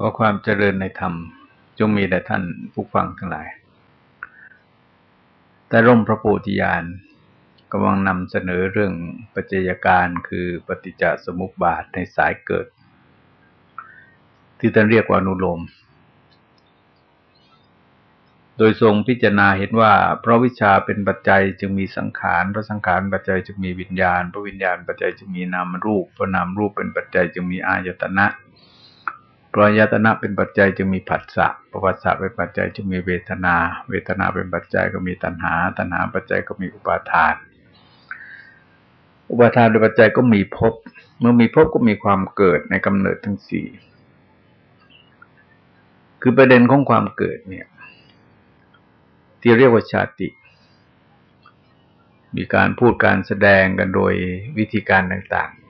ขอความเจริญในธรรม จงมีแด่ท่านผู้ฟังทั้งหลาย แต่ร่มพระโพธิญาณกำลังนำเสนอเรื่องปัจจัยการคือปฏิจจสมุปบาทในสายเกิด ที่ท่านเรียกว่านุโลม โดยทรงพิจารณาเห็นว่า เพราะวิชาเป็นปัจจัยจึงมีสังขารเพราะสังขารปัจจัยจึงมีวิญญาณเพราะวิญญาณปัจจัยจึงมีนามรูปเพราะนามรูปเป็นปัจจัยจึงมีอายตนะ พราะยตนะเป็นปัจจัยจึงมีผัสสะประวัติศาสตร์เป็นปัจจัยจึงมีเวทนา เวทนาเป็นปัจจัยก็มีตัณหา ตัณหาปัจจัยก็มีอุปาทาน อุปาทานเป็นปัจจัยก็มีภพ เมื่อมีภพก็มีความเกิดในกำเนิดทั้งสี่ คือประเด็นของความเกิดเนี่ย ที่เรียกว่าชาติ มีการพูดการแสดงกันโดยวิธีการต่างๆ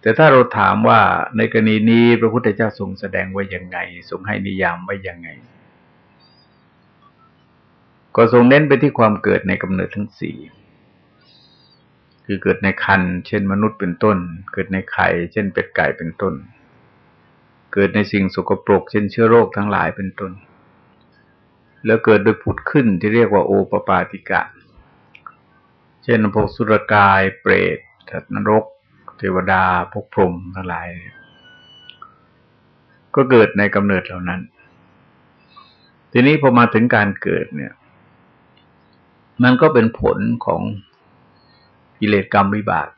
แต่ถ้าเราถามว่าในกรณีนี้พระพุทธเจ้าทรงแสดงไว้ยังไง ทรงให้นิยามไว้ยังไง ก็ทรงเน้นไปที่ความเกิดในกำเนิดทั้งสี่คือเกิดในคันเช่นมนุษย์เป็นต้น เกิดในไข่ เช่นเป็ดไก่เป็นต้น เกิดในสิ่งสกปรก เช่นเชื้อโรคทั้งหลายเป็นต้น แล้วเกิดโดยผุดขึ้นที่เรียกว่าโอปปาติกะ เช่นพวกสุรกาย เปรตนรก เทวดาพวกพรหมทั้งหลาย ก็เกิดในกำเนิดเหล่านั้น ทีนี้พอมาถึงการเกิดเนี่ย มันก็เป็นผลของกิเลสกรรมวิบาก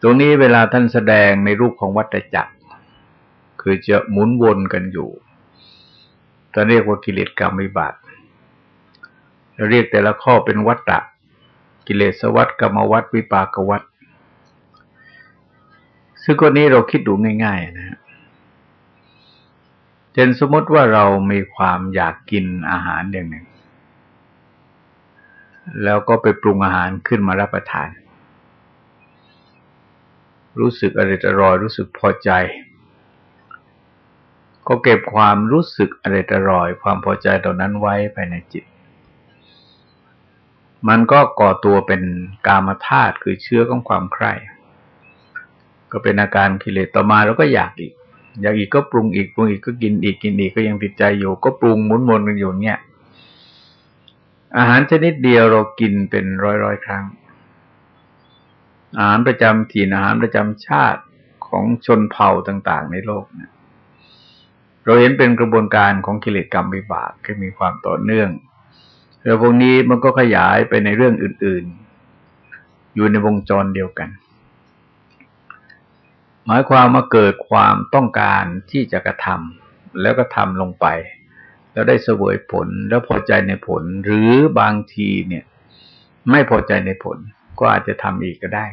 ตรงนี้เวลาท่านแสดงในรูปของวัฏจักร คือจะหมุนวนกันอยู่ท่านเรียกว่ากิเลสกรรมวิบากเราเรียกแต่ละข้อเป็นวัฏฏะกิเลสวัฏกรรมวัฏวิปากวัฏ ซึ่งคนนี้เราคิดดูง่าย ๆ นะเช่นสมมติว่าเรามีความอยากกินอาหารอย่างหนึ่ง แล้วก็ไปปรุงอาหารขึ้นมารับประทาน รู้สึกอร่อยอร่อยรู้สึกพอใจ ก็เก็บความรู้สึกอร่อยอร่อย ความพอใจตรงนั้นไว้ภายในจิต มันก็ก่อตัวเป็นกามธาตุคือเชื้อของความใคร่ ก็เป็นอาการกิเลสต่อมาเราก็อยากอีก อยากอีกก็ปรุงอีกปรุงอีกก็กินอีกกินอีกก็ยังติดใจอยู่ก็ปรุงหมุนวนกันอยู่เนี่ยอาหารชนิดเดียวเรากินเป็นร้อยร้อยครั้ง อาหารประจำถิ่นอาหารประจำชาติของชนเผ่าต่าง ๆ ในโลกเนี่ยเราเห็นเป็นกระบวนการของกิเลสกรรมวิบากที่มีความต่อเนื่องแล้วพวกนี้มันก็ขยายไปในเรื่องอื่น ๆ อยู่ในวงจรเดียวกัน มายความมาเกิดความต้องการที่จะกระทำแล้วก็ทำลงไป แล้วได้เสวยผลแล้วพอใจในผล หรือบางทีเนี่ย ไม่พอใจในผล ก็อาจจะทำอีกก็ได้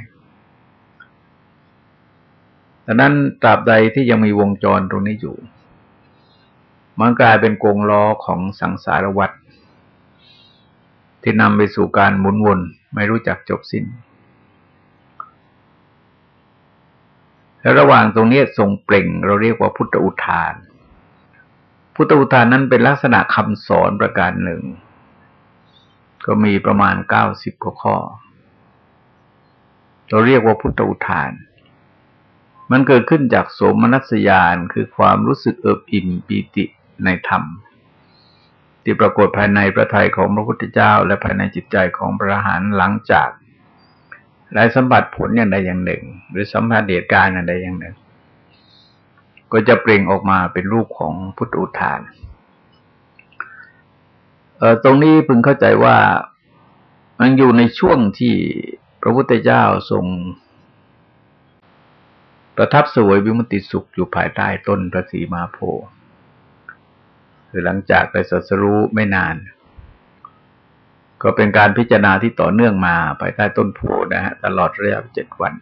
ดังนั้นตราบใดที่ยังมีวงจรตรงนี้อยู่ มันกลายเป็นกงล้อของสังสารวัฏที่นำไปสู่การหมุนวนไม่รู้จักจบสิ้น แล้วระหว่างตรงนี้ทรงเปล่ง เราเรียกว่าพุทธอุทาน พุทธอุทานนั้นเป็นลักษณะคำสอนประการหนึ่ง ก็มีประมาณเก้าสิบกว่าข้อ เราเรียกว่าพุทธอุทาน มันเกิดขึ้นจากสมนัสยานคือความรู้สึกเอิบอิ่มปีติในธรรม ที่ปรากฏภายในพระทัยของพระพุทธเจ้า และภายในจิตใจของพระหานหลังจาก ได้สัมผัสผลอย่างใดอย่างหนึ่ง หรือสัมผัสเหตุการณ์อย่างใดอย่างหนึ่ง ก็จะเปล่งออกมาเป็นรูปของพุทธอุทานเออตรงนี้พึงเข้าใจว่ามันอยู่ในช่วงที่พระพุทธเจ้าทรง ประทับสวยวิมุติสุขอยู่ภายใต้ต้นพระศรีมาโพคือหลังจากไปสัสรู้ไม่นาน ก็เป็นการพิจารณาที่ต่อเนื่องมาภายใต้ต้นโพนะฮะตลอดระยะเจ็ดวัน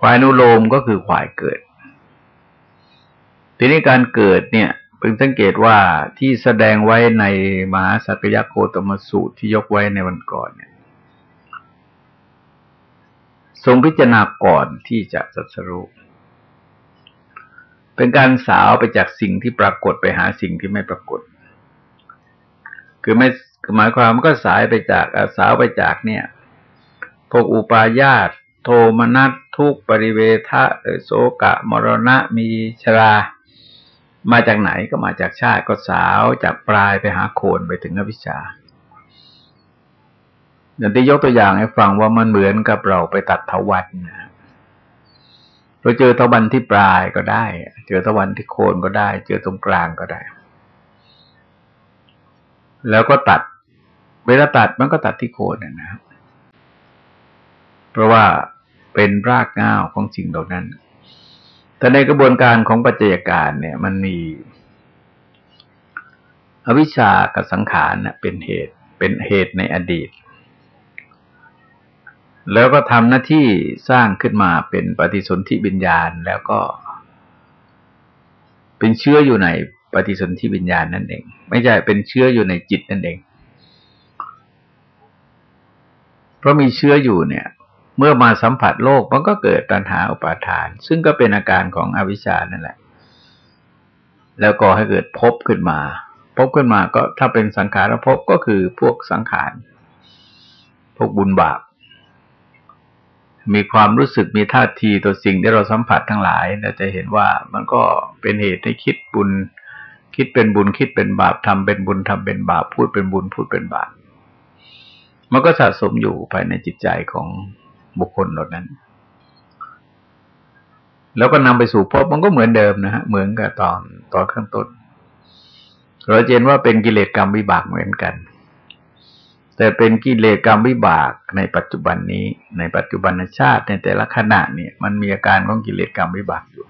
ควายนุโลมก็คือควายเกิด ทีนี้การเกิดเนี่ยเพิ่งสังเกตว่าที่แสดงไว้ในมหาสักยโคตมสูตรที่ยกไว้ในวันก่อนเนี่ย ทรงพิจารณาก่อนที่จะสัสรุเป็นการสาวไปจากสิ่งที่ปรากฏไปหาสิ่งที่ไม่ปรากฏ คือไม่หมายความก็สายไปจากสาวไปจากเนี่ย พวกอุปาญาตโทมนัสทุกปริเวทะโสกะ มรณะมีชรา มาจากไหนก็มาจากชาติก็สาวจากปลายไปหาโคนไปถึงอวิชชาอย่างที่ยกตัวอย่างให้ฟังว่ามันเหมือนกับเราไปตัดเถาวันนะเราเจอตะวันที่ปลายก็ได้ เจอตะวันที่โคนก็ได้ เจอตรงกลางก็ได้ แล้วก็ตัด เวลาตัดมันก็ตัดที่โคนนะครับ เพราะว่าเป็นรากง่าวของสิ่งเหล่านั้น แต่ในกระบวนการของปัจจัยการเนี่ย มันมีอวิชชากับสังขารเป็นเหตุ เป็นเหตุในอดีต แล้วก็ทำหน้าที่สร้างขึ้นมาเป็นปฏิสนธิวิญญาณ แล้วก็ เป็นเชื้ออยู่ใน ปฏิสนธิวิญญาณนั่นเอง ไม่ใช่เป็นเชื้ออยู่ในจิตนั่นเอง เพราะมีเชื้ออยู่เนี่ย เมื่อมาสัมผัสโลกมันก็เกิดตัณหาอุปาทาน ซึ่งก็เป็นอาการของอวิชชานั่นแหละ แล้วก็ให้เกิดพบขึ้นมา พบขึ้นมาก็ถ้าเป็นสังขารภพก็คือพวกสังขารพวกบุญบาปมีความรู้สึกมีท่าทีตัวสิ่งที่เราสัมผัสทั้งหลายเราจะเห็นว่ามันก็เป็นเหตุให้คิดบุญ คิดเป็นบุญคิดเป็นบาปทำเป็นบุญทำเป็นบาปพูดเป็นบุญพูดเป็นบาปมันก็สะสมอยู่ภายในจิตใจของบุคคลเหล่านั้น แล้วก็นำไปสู่พบมันก็เหมือนเดิมนะฮะเหมือนกับตอนตอนข้างต้นเราเห็นว่าเป็นกิเลสกรรมวิบากเหมือนกัน แต่เป็นกิเลสกรรมวิบากในปัจจุบันนี้ ในปัจจุบันชาติในแต่ละขณะเนี่ย มันมีอาการของกิเลสกรรมวิบากอยู่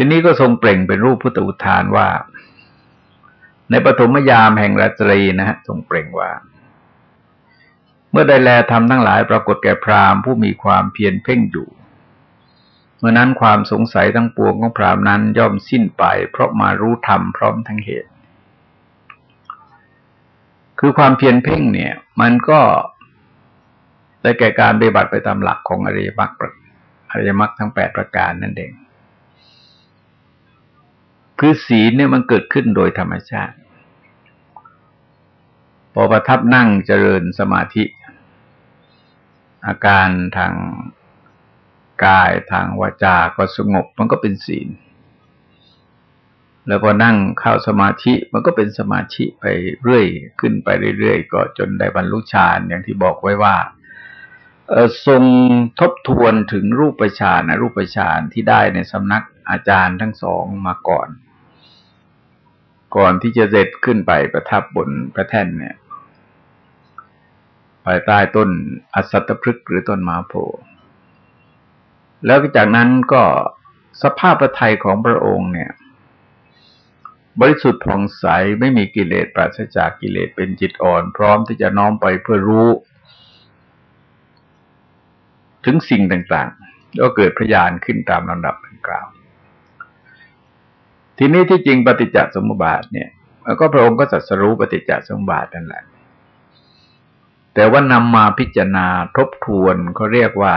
ทีนี้ก็ทรงเปล่งเป็นรูปพุทธอุทานว่า ในปฐมยามแห่งราตรีนะฮะทรงเปล่งว่า เมื่อได้แลทำทั้งหลายปรากฏแก่พราหมณ์ผู้มีความเพียรเพ่งอยู่เมื่อนั้นความสงสัยทั้งปวงของพราหมณ์นั้นย่อมสิ้นไป เพราะมารู้ธรรมพร้อมทั้งเหตุ คือความเพียรเพ่งเนี่ย มันก็ได้แก่การปฏิบัติไปตามหลักของอริยมรรคอริยมรรคทั้งแปดประการนั่นเอง คือศีลเนี่ยมันเกิดขึ้นโดยธรรมชาติ พอประทับนั่งเจริญสมาธิ อาการทางกายทางวาจาก็สงบมันก็เป็นศีล แล้วพอนั่งเข้าสมาธิมันก็เป็นสมาธิไปเรื่อยขึ้นไปเรื่อยๆก็จนได้บรรลุฌานอย่างที่บอกไว้ว่าทรงทบทวนถึงรูปฌานนะรูปฌานที่ได้ในสำนักอาจารย์ทั้งสองมาก่อน ก่อนที่จะเสร็จขึ้นไปประทับบนพระแท่นเนี่ยภายใต้ต้นอสัตพฤกษ์หรือต้นมาโพแล้วจากนั้นก็สภาพประทัยของพระองค์เนี่ย บริสุทธิ์ผ่องใสไม่มีกิเลสปราศจากกิเลสเป็นจิตอ่อน พร้อมที่จะน้อมไปเพื่อรู้ ถึงสิ่งต่างๆ แล้วเกิดพยานขึ้นตามลำดับดังกล่าว ทีนี้ที่จริงปฏิจจสมุปบาทเนี่ยก็พระองค์ก็สัสรู้ปฏิจจสมุปบาทนั่นแหละ แต่ว่านำมาพิจารณาทบทวนเขาเรียกว่า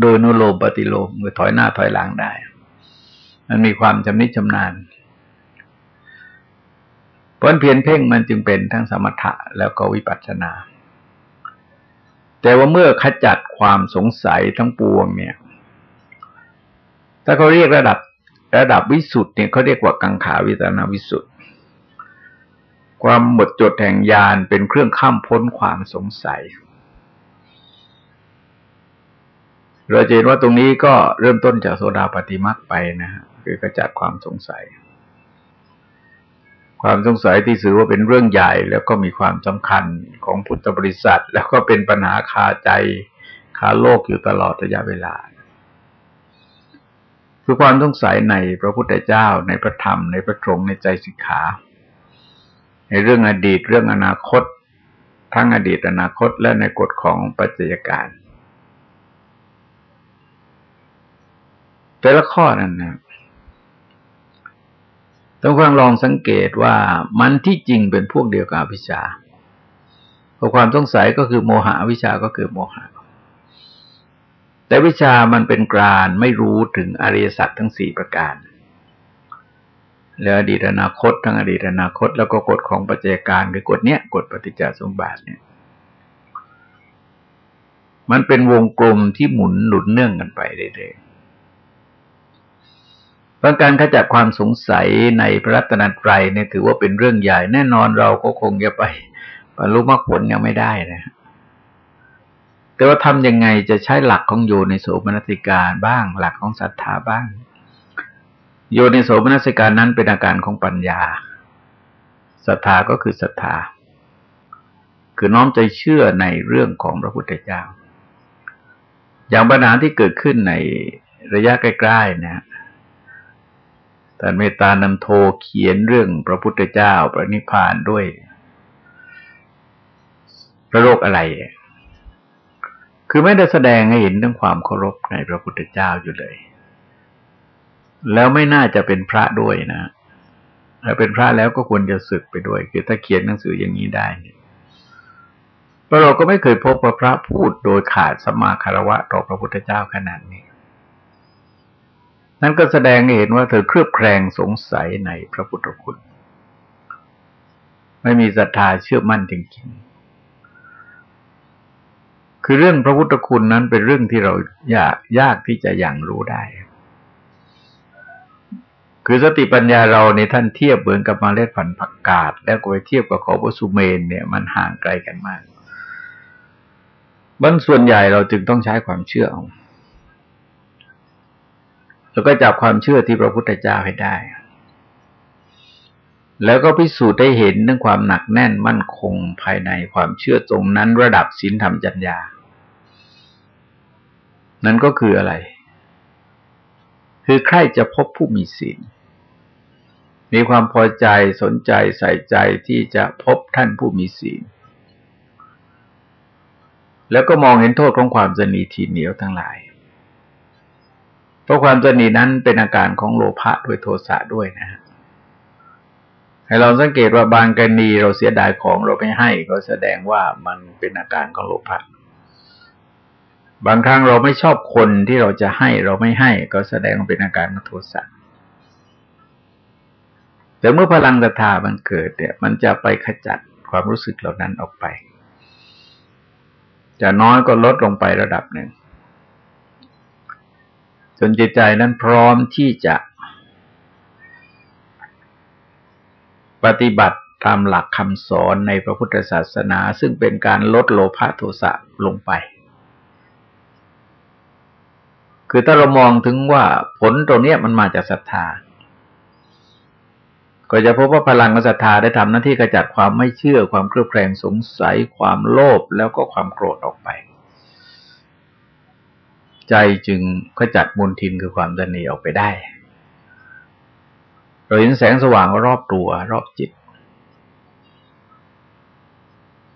โดยนุโลมปฏิโลมคือถอยหน้าถอยหลังได้ มันมีความจำนิชำนาญเพราะเพียนเพ่งมันจึงเป็นทั้งสมถะแล้วก็วิปัสสนา แต่ว่าเมื่อขจัดความสงสัยทั้งปวงเนี่ย ถ้าเขาเรียกระดับ ระดับวิสุทธ์เนี่ยเขาเรียกว่ากังขาวิตนาวิสุทธ์ความหมดจดแห่งญาณเป็นเครื่องข้ามพ้นความสงสัย เราจะเห็นว่าตรงนี้ก็เริ่มต้นจากโซดาปฏิมักไปนะฮะคือขจัดความสงสัย ความสงสัยที่ถือว่าเป็นเรื่องใหญ่แล้วก็มีความสำคัญของพุทธบริษัท แล้วก็เป็นปัญหาคาใจคาโลกอยู่ตลอดระยะเวลา คือความสงใสัยในพระพุทธเจ้าในพระธรรม ในพระตรงในใจสิกขา ในเรื่องอดีตเรื่องอนาคต ทั้งอดีตอนาคตและในกฎของปัจจัยการแต่ละข้อนั้นนะต้องฟังลองสังเกตว่ามันที่จริงเป็นพวกเดียวกับวิชาเพราะความสงสัยก็คือโมหะวิชาก็คือโมหะ แต่วิชามันเป็นกลารไม่รู้ถึงอริยสัจทั้งสี่ประการแล้วอดีตอนาคต ทั้งอดีตอนาคต แล้วก็กฎของปัจจัยการคือกฎเนี้ยกฎปฏิจจสมบัติเนี่ย มันเป็นวงกลมที่หมุนหนุนเนื่องกันไปเรื่อยๆเพราะการขจัดความสงสัยในพระรัตนตรัยเนี่ยถือว่าเป็นเรื่องใหญ่ แน่นอนเราก็คงจะไปบรรลุมรรคผลยังไม่ได้นะ แต่ว่าทำยังไงจะใช้หลักของโยในโสมนสิการบ้าง หลักของศรัทธาบ้าง โยในโสมนสิการนั้นเป็นอาการของปัญญาศรัทธาก็คือศรัทธา คือน้อมใจเชื่อในเรื่องของพระพุทธเจ้า อย่างปัญหาที่เกิดขึ้นในระยะใกล้ๆนะแต่เมตตานำโทเขียนเรื่องพระพุทธเจ้าพระนิพพานด้วยพระโรคอะไร คือไม่ได้แสดงให้เห็นเรื่องความเคารพในพระพุทธเจ้าอยู่เลย แล้วไม่น่าจะเป็นพระด้วยนะถ้าเป็นพระแล้วก็ควรจะศึกไปด้วย คือถ้าเขียนหนังสืออย่างนี้ได้เพราะเราก็ไม่เคยพบว่าพระพูดโดยขาดสมาคารวะต่อพระพุทธเจ้าขนาดนี้ นั่นก็แสดงให้เห็นว่าเธอเครือบแคลงสงสัยในพระพุทธคุณ ไม่มีศรัทธาเชื่อมั่นจริงๆ คือเรื่องพระพุทธคุณนั้นเป็นเรื่องที่เรายากยากที่จะยังรู้ได้ คือสติปัญญาเราในท่านเทียบเหมือนกับมาเล็ดผันผักกาด แล้วก็ไปเทียบกับของสุเมนเนี่ยมันห่างไกลกันมากบางส่วนใหญ่เราจึงต้องใช้ความเชื่อเอาแล้วก็จับความเชื่อที่พระพุทธเจ้าให้ได้ แล้วก็พิสูจน์ได้เห็นเรื่องความหนักแน่นมั่นคงภายในความเชื่อตรงนั้นระดับศีลธรรมจัญญา นั่นก็คืออะไร คือใครจะพบผู้มีศีล มีความพอใจสนใจใส่ใจที่จะพบท่านผู้มีศีล แล้วก็มองเห็นโทษของความสนีทีเหนียวทั้งหลาย เพราะความสนีนั้นเป็นอาการของโลภะด้วยโทสะด้วยนะ ให้เราสังเกตว่าบางกรณีเราเสียดายของเราไม่ให้ ก็แสดงว่ามันเป็นอาการของโลภะบางครั้งเราไม่ชอบคนที่เราจะให้เราไม่ให้ ก็แสดงเป็นอาการของโทสะแต่เมื่อพลังศรัทธามันเกิดเนี่ย มันจะไปขจัดความรู้สึกเหล่านั้นออกไป จะน้อยก็ลดลงไประดับหนึ่งจนจิตใจนั้นพร้อมที่จะ ปฏิบัติตามหลักคำสอนในพระพุทธศาสนา ซึ่งเป็นการลดโลภะโทสะลงไป คือถ้าเรามองถึงว่าผลตรงนี้มันมาจากศรัทธา ก็จะพบว่าพลังของศรัทธาได้ทำหน้าที่กระจัดความไม่เชื่อความเครือบแคลงสงสัย ความโลภแล้วก็ความโกรธออกไป ใจจึงขจัดมลทินคือความดนีออกไปได้ เราเห็นแสงสว่างรอบตัว รอบจิต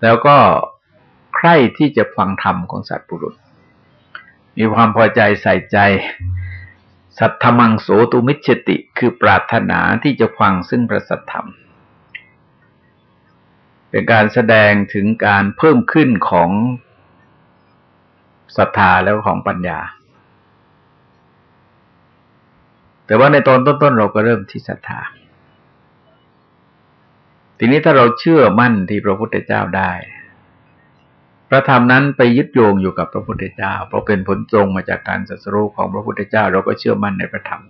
แล้วก็ใคร่ที่จะฟังธรรมของสัตว์ปุรุษ มีความพอใจใส่ใจ สัทธมังโสตุมิชติ คือปรารถนาที่จะฟังซึ่งประสัทธรรม เป็นการแสดงถึงการเพิ่มขึ้นของศรัทธาแล้วของปัญญา แต่ว่าในตอนต้นๆเราก็เริ่มที่ศรัทธา ทีนี้ถ้าเราเชื่อมั่นที่พระพุทธเจ้าได้ พระธรรมนั้นไปยึดโยงอยู่กับพระพุทธเจ้า เพราะเป็นผลตรงมาจากการสัสรู้ของพระพุทธเจ้า เราก็เชื่อมั่นในพระธรรม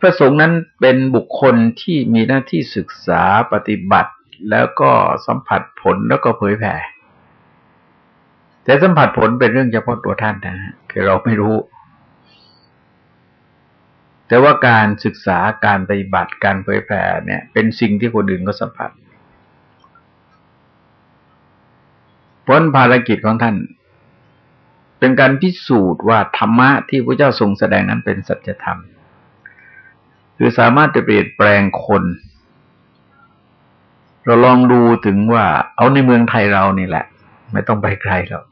พระสงฆ์นั้นเป็นบุคคลที่มีหน้าที่ศึกษาปฏิบัติแล้วก็สัมผัสผลแล้วก็เผยแผ่แต่สัมผัสผลเป็นเรื่องเฉพาะตัวท่านนะคือเราไม่รู้ แต่ว่าการศึกษาการปฏิบัติการเผยแผ่เนี่ย เป็นสิ่งที่คนอื่นก็สัมผัสพ้นภารกิจของท่าน เป็นการพิสูจน์ว่าธรรมะที่พระเจ้าทรงแสดงนั้นเป็นสัจธรรม คือสามารถจะเปลี่ยนแปลงคน เราลองดูถึงว่า เอาในเมืองไทยเรานี่แหละ ไม่ต้องไปไกลหรอก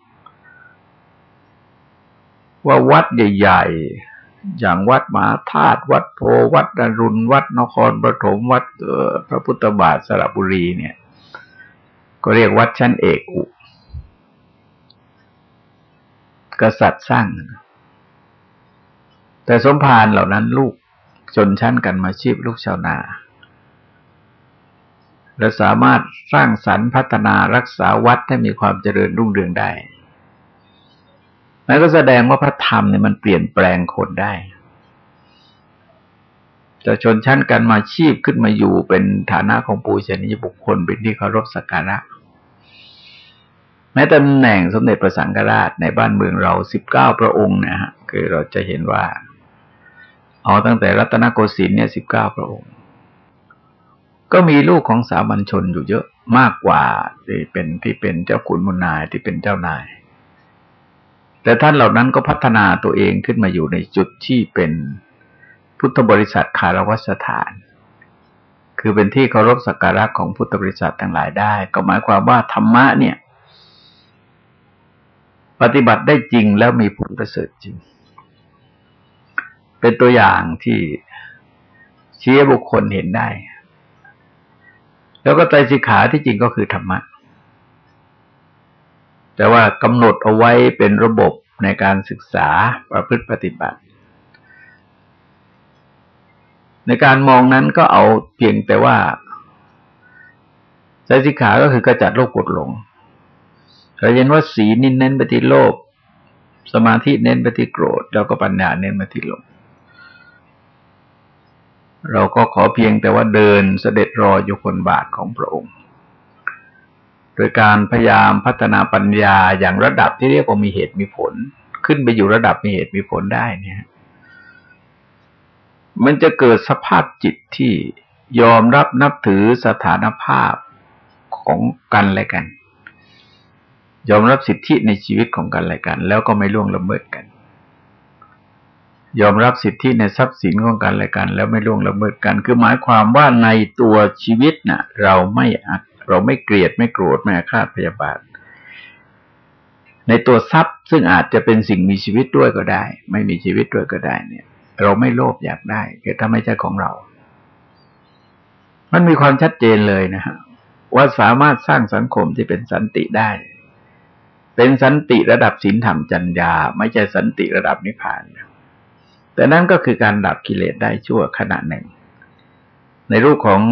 ว่าวัดใหญ่ ๆ อย่างวัดมหาธาตุวัดโพวัดดารุณ วัดนครปฐมวัดพระพุทธบาทสระบุรีเนี่ย ก็เรียกวัดชั้นเอกอุกษัตริย์สร้าง แต่สมภารเหล่านั้นลูกชนชั้นกันมาชีพลูกชาวนา และสามารถสร้างสรรค์พัฒนารักษาวัดให้มีความเจริญรุ่งเรืองได้ นั่นก็แสดงว่าพระธรรมเนี่ยมันเปลี่ยนแปลงคนได้จะชนชั้นกันมาชีพขึ้นมาอยู่เป็นฐานะของปูชนียบุคคลเป็นที่เคารพสักการะ แม้ตำแหน่งสมเด็จพระสังฆราชในบ้านเมืองเราสิบเก้าพระองค์นะฮะคือเราจะเห็นว่า เอาตั้งแต่รัตนโกสินทร์เนี่ยสิบเก้าพระองค์ ก็มีลูกของสามัญชนอยู่เยอะมากกว่าที่เป็นที่เป็นเจ้าขุนมุนนายที่เป็นเจ้านาย แต่ท่านเหล่านั้นก็พัฒนาตัวเองขึ้นมาอยู่ในจุดที่เป็นพุทธบริษัทคารวสถาน คือเป็นที่เคารพสักการะของพุทธบริษัททั้งหลายได้ ก็หมายความว่าธรรมะเนี่ย ปฏิบัติได้จริงแล้วมีผลประเสริฐจริง เป็นตัวอย่างที่ชี้บุคคลเห็นได้ แล้วก็ใจสิขาที่จริงก็คือธรรมะ แต่ว่ากำหนดเอาไว้เป็นระบบในการศึกษาประพฤติปฏิบัติ ในการมองนั้นก็เอาเพียงแต่ว่าใจสิขาก็คือกระจัดโลภกดหลงเราเห็นว่าสีนินเน้นไปที่โลภสมาธิเน้นไปที่โกรธ แล้วก็ปัญญาเน้นไปที่หลงเราก็ขอเพียงแต่ว่าเดินเสด็จรออยู่คนบาทของพระองค์ โดยการพยายามพัฒนาปัญญาอย่างระดับที่เรียกว่ามีเหตุมีผล ขึ้นไปอยู่ระดับมีเหตุมีผลได้เนี่ย มันจะเกิดสภาพจิตที่ยอมรับนับถือสถานภาพของกันและกัน ยอมรับสิทธิในชีวิตของกันและกัน แล้วก็ไม่ล่วงละเมิดกัน ยอมรับสิทธิในทรัพย์สินของกันและกัน แล้วไม่ล่วงละเมิดกัน คือหมายความว่าในตัวชีวิตนะ่ะ เราไม่ เราไม่เกลียดไม่โกรธไม่อาฆาตพยาบาท ในตัวทรัพย์ซึ่งอาจจะเป็นสิ่งมีชีวิตด้วยก็ได้ ไม่มีชีวิตด้วยก็ได้เนี่ย เราไม่โลภอยากได้คือถ้าไม่ใช่ของเรา มันมีความชัดเจนเลยนะฮะว่าสามารถสร้างสังคมที่เป็นสันติได้ เป็นสันติระดับศีลธรรมจัญญา ไม่ใช่สันติระดับนิพพานแต่นั่นก็คือการดับกิเลสได้ชั่วขณะหนึ่ง ในรูปของ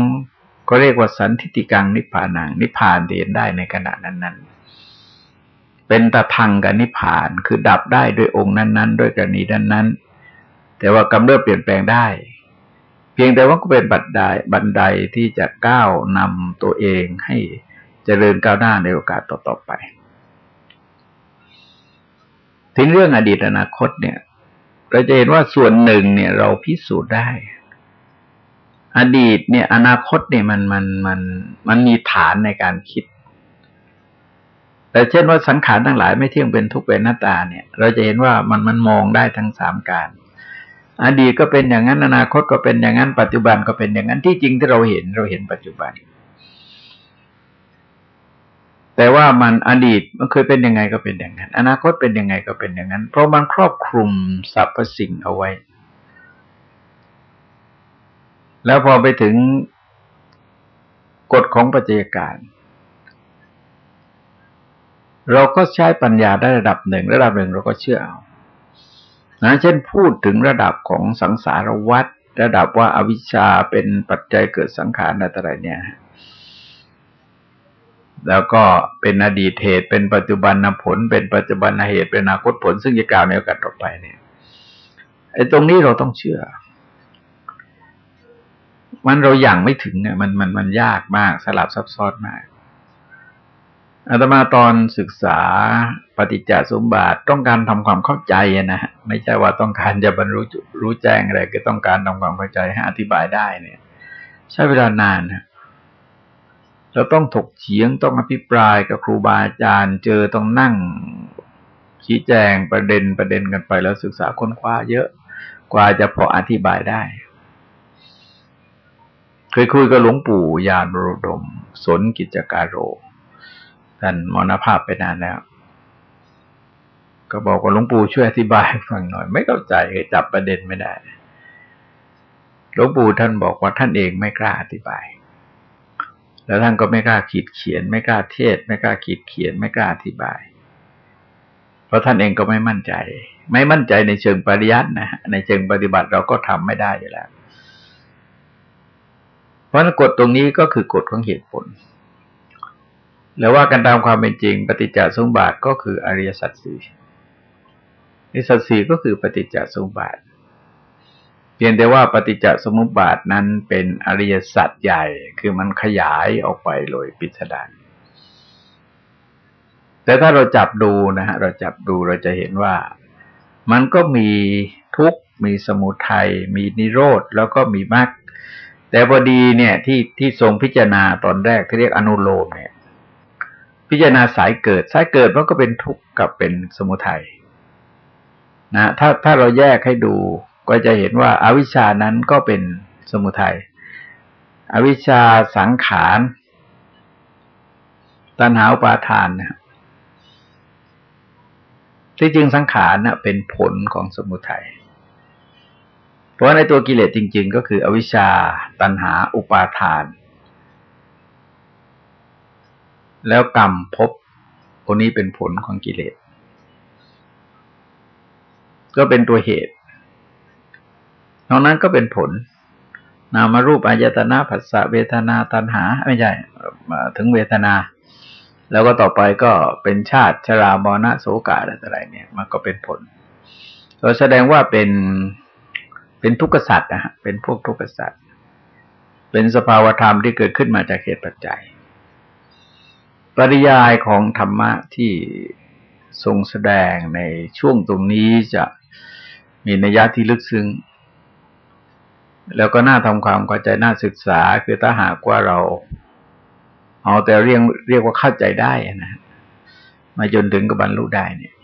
ก็เรียกว่าสันทิติกังนิพพานังนิพพานเรียนได้ในขณะนั้น ๆ เป็นตะทังกับนิพพานคือดับได้ด้วยองค์นั้น ๆ ด้วยกรณีนั้นๆ แต่ว่ากำเริบเปลี่ยนแปลงได้ เพียงแต่ว่าก็เป็นบันไดบันไดที่จะก้าวนำตัวเองให้เจริญก้าวหน้าในโอกาสต่อๆไปถึงเรื่องอดีตอนาคตเนี่ย เราจะเห็นว่าส่วนหนึ่งเนี่ยเราพิสูจน์ได้ อดีตเนี่ย อนาคตเนี่ยมันมันมันมันมีฐานในการคิด แต่เช่นว่าสังขารทั้งหลายไม่เที่ยงเป็นทุกเป็นหน้าตาเนี่ย เราจะเห็นว่ามันมันมองได้ทั้งสามการ อดีตก็เป็นอย่างนั้น อนาคตก็เป็นอย่างนั้น ปัจจุบันก็เป็นอย่างนั้นที่จริงที่เราเห็นเราเห็นปัจจุบัน แต่ว่ามันอดีตมันเคยเป็นยังไงก็เป็นอย่างนั้น อนาคตเป็นยังไงก็เป็นอย่างนั้น เพราะมันครอบคลุมสรรพสิ่งเอาไว้ แล้วพอไปถึงกฎของปัจจัยการ เราก็ใช้ปัญญาได้ระดับหนึ่ง ระดับหนึ่งเราก็เชื่อเอานะเช่นพูดถึงระดับของสังสารวัฏระดับว่าอาวิชชาเป็นปัจจัยเกิดสังขารอะไรเนี่ย แล้วก็เป็นอดีตเหตุ เป็นปัจจุบันผล เป็นปัจจุบันเหตุ เป็นอนาคตผล ซึ่งจะกล่าวในโอกาสต่อไปเนี่ยไอ้ตรงนี้เราต้องเชื่อ มันเราอย่างไม่ถึงเนี่ยมันมันมันยากมากสลับซับซ้อนมากอาตมาตอนศึกษาปฏิจจสมบัติต้องการทำความเข้าใจนะฮะไม่ใช่ว่าต้องการจะบรรลุรู้แจ้งอะไรก็ต้องการทำความเข้าใจให้อธิบายได้เนี่ย ใช้เวลานานนะเราต้องถกเฉียงต้องอภิปรายกับครูบาอาจารย์ เจอต้องนั่งชี้แจงประเด็นประเด็นกันไปแล้วศึกษาค้นคว้าเยอะกว่าจะพออธิบายได้ เคยคุยกับหลวงปู่ยานบรดม สนกิจการโรท่านมรณภาพไปนานแล้ว ก็บอกว่าหลวงปู่ช่วยอธิบายฟังหน่อย ไม่เข้าใจจับประเด็นไม่ได้หลวงปู่ท่านบอกว่าท่านเองไม่กล้าอธิบาย แล้วท่านก็ไม่กล้าขีดเขียน ไม่กล้าเทศ ไม่กล้าขีดเขียน ไม่กล้าอธิบาย เพราะท่านเองก็ไม่มั่นใจ ไม่มั่นใจในเชิงปริยัตินะในเชิงปฏิบัติเราก็ทำไม่ได้อยู่แล้ว เพราะนั้นกฎตรงนี้ก็คือกฎของเหตุผล แล้วว่ากันตามความเป็นจริง ปฏิจจสมบัติก็คืออริยสัจสี่อริยสัจสี่ก็คือปฏิจจสมบัติเพียงแต่ว่าปฏิจจสมุปบาทนั้นเป็นอริยสัจใหญ่ คือมันขยายออกไปโดยปิสดารแต่ถ้าเราจับดูนะฮะเราจับดูเราจะเห็นว่ามันก็มีทุกข์มีสมุทัยมีนิโรธแล้วก็มีมรรค แต่พอดีเนี่ยที่ที่ทรงพิจารณาตอนแรกที่เรียกอนุโลมเนี่ย พิจารณาสายเกิด สายเกิดมันก็เป็นทุกข์กับเป็นสมุทัยนะถ้าถ้าเราแยกให้ดูก็จะเห็นว่าอาวิชานั้นก็เป็นสมุทัยอวิชชาสังขารตัณหาปาทานนะที่จริงสังขารนะเป็นผลของสมุทัย ราะในตัวกิเลสจริง ๆ ก็คืออวิชชาตัณหาอุปาทาน แล้วกรรมภพคนนี้เป็นผลของกิเลส ก็เป็นตัวเหตุนอกนั้นก็เป็นผล นามารูปอายตนะผัสสะเวทนาตัณหา ไม่ใช่ถึงเวทนา แล้วก็ต่อไปก็เป็นชาติชรามรณะโสกาอะไรเนี่ย มันก็เป็นผลเราแสดงว่าเป็น เป็นทุกข์สัตว์นะฮะเป็นพวกทุกข์สัตว์เป็นสภาวธรรมที่เกิดขึ้นมาจากเหตุปัจจัย ปริยายของธรรมะที่ทรงแสดงในช่วงตรงนี้จะมีนัยยะที่ลึกซึ้งแล้วก็น่าทำความเข้าใจน่าศึกษา คือถ้าหากว่าเรา เอาแต่เรียกเรียกว่าเข้าใจได้นะมาจนถึงกับบรรลุได้เนี่ย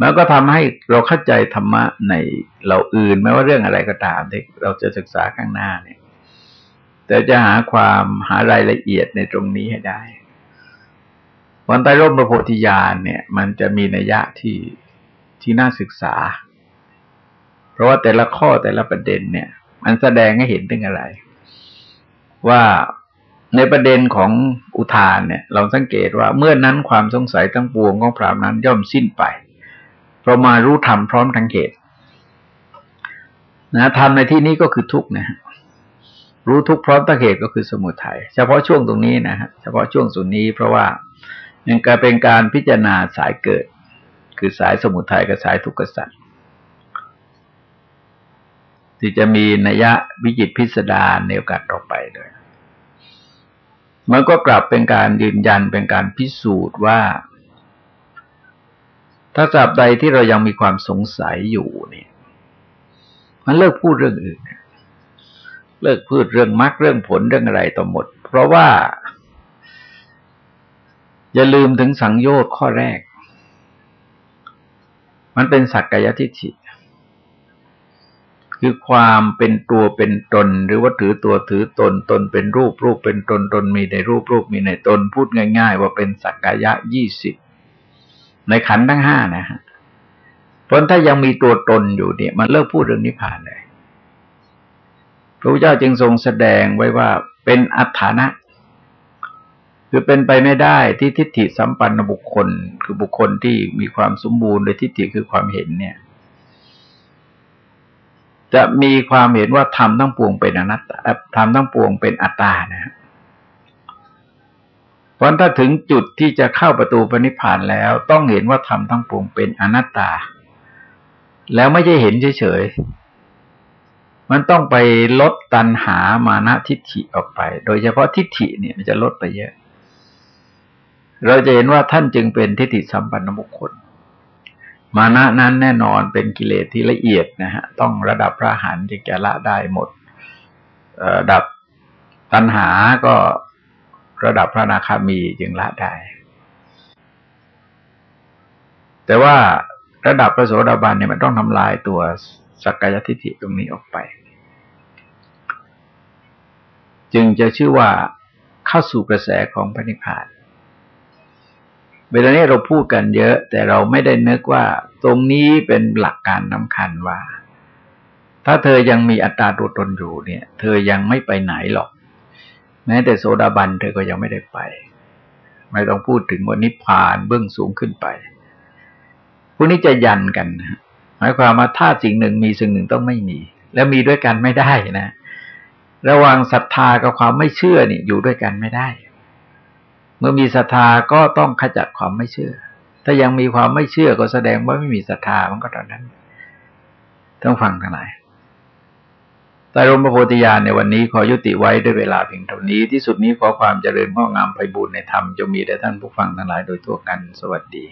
มันก็ทำให้เราเข้าใจธรรมะในเราอื่นไม่ว่าเรื่องอะไรก็ตามที่เราจะศึกษาข้างหน้าเนี่ย แต่จะหาความหารายละเอียดในตรงนี้ให้ได้ วันใต้ร่มพระโพธิญาณเนี่ย มันจะมีนัยยะที่ที่น่าศึกษา เพราะว่าแต่ละข้อแต่ละประเด็นเนี่ย มันแสดงให้เห็นถึงอะไร ว่าในประเด็นของอุทานเนี่ย เราสังเกตว่าเมื่อนั้นความสงสัยทั้งปวงของพรามนั้นย่อมสิ้นไป เราะมารู้ธรรมพร้อมทั้งเหตุนะธรรมในที่นี้ก็คือทุกนะรู้ทุกพร้อมทั้งเหตุก็คือสมุทัยเฉพาะช่วงตรงนี้นะฮะเฉพาะช่วงส่วนนี้เพราะว่ายังการเป็นการพิจารณาสายเกิด คือสายสมุทัยกับสายทุกข์สัตว์ที่จะมีนัยยะวิจิตพิสดารในโอกาสต่อไปด้วยมันก็กลับเป็นการยืนยันเป็นการพิสูจน์ว่า ถ้าจับใดที่เรายังมีความสงสัยอยู่เนี่ย มันเลิกพูดเรื่องอื่น เลิกพูดเรื่องมรรคเรื่องผลเรื่องอะไรต่อหมด เพราะว่า อย่าลืมถึงสังโยชน์ข้อแรก มันเป็นสักกายทิฏฐิคือความเป็นตัวเป็นตน หรือว่าถือตัวถือตนตนเป็นรูปรูปเป็นตนตนมีในรูปรูปมีในตนพูดง่าย ๆ ว่าเป็นสักกายะยี่สิบ ในขันทั้งห้านะฮะเพราะถ้ายังมีตัวตนอยู่เนี่ย มันเลิกพูดเรื่องนิพพานเลยพระพุทธเจ้าจึงทรงแสดงไว้ว่าเป็นอัฏฐานะ คือเป็นไปไม่ได้ที่ทิฏฐิสัมปันนบุคคล คือบุคคลที่มีความสมบูรณ์โดยทิฏฐิคือความเห็นเนี่ย จะมีความเห็นว่าทำทั้งปวงเป็นอนัตตาทำทั้งปวงเป็นอัตตานะ ราะถ้าถึงจุดที่จะเข้าประตูปณิพานแล้ว ต้องเห็นว่าทำทั้งปวงเป็นอนัตตา แล้วไม่ใช่เห็นเฉยๆ มันต้องไปลดตัณหามานะทิฏฐิออกไป โดยเฉพาะทิฏฐิเนี่ยมันจะลดไปเยอะ เราจะเห็นว่าท่านจึงเป็นทิฏฐิสัมปันนบุคคล มานะนั้นแน่นอนเป็นกิเลสที่ละเอียดนะฮะ ต้องระดับพระหันจึงจะละได้หมดระดับตัณหาก็ ระดับพระนาคามีจึงละได้ แต่ว่าระดับพระโสดาบันเนี่ยมันต้องทำลายตัวสักกายทิฏฐิตรงนี้ออกไป จึงจะชื่อว่าเข้าสู่กระแสของพระนิพพานเวลานี้เราพูดกันเยอะ แต่เราไม่ได้นึกว่า ตรงนี้เป็นหลักการสาคัญว่า ถ้าเธอยังมีอัตตาตัวตนอยู่เนี่ย เธอยังไม่ไปไหนหรอก แม้แต่โซดาบันเธอก็ยังไม่ได้ไป ไม่ต้องพูดถึงว่านิพพานเบื้องสูงขึ้นไปพวกนี้จะยันกันหมายความว่าถ้าสิ่งหนึ่งมีสิ่งหนึ่งต้องไม่มี แล้วมีด้วยกันไม่ได้นะ ระหว่างศรัทธากับความไม่เชื่อนี่อยู่ด้วยกันไม่ได้ เมื่อมีศรัทธาก็ต้องขจัดความไม่เชื่อ ถ้ายังมีความไม่เชื่อก็แสดงว่าไม่มีศรัทธามันก็ตอนนั้น ต้องฟังทั้งหลาย ใต้รมพระโพธิญาณในวันนี้ขอยุติไว้ด้วยเวลาเพียงเท่านี้ ที่สุดนี้ขอความเจริญงอกงามไพบูรณในธรรมจะมีแด่ท่านผู้ฟังทั้งหลายโดยทั่วกัน สวัสดี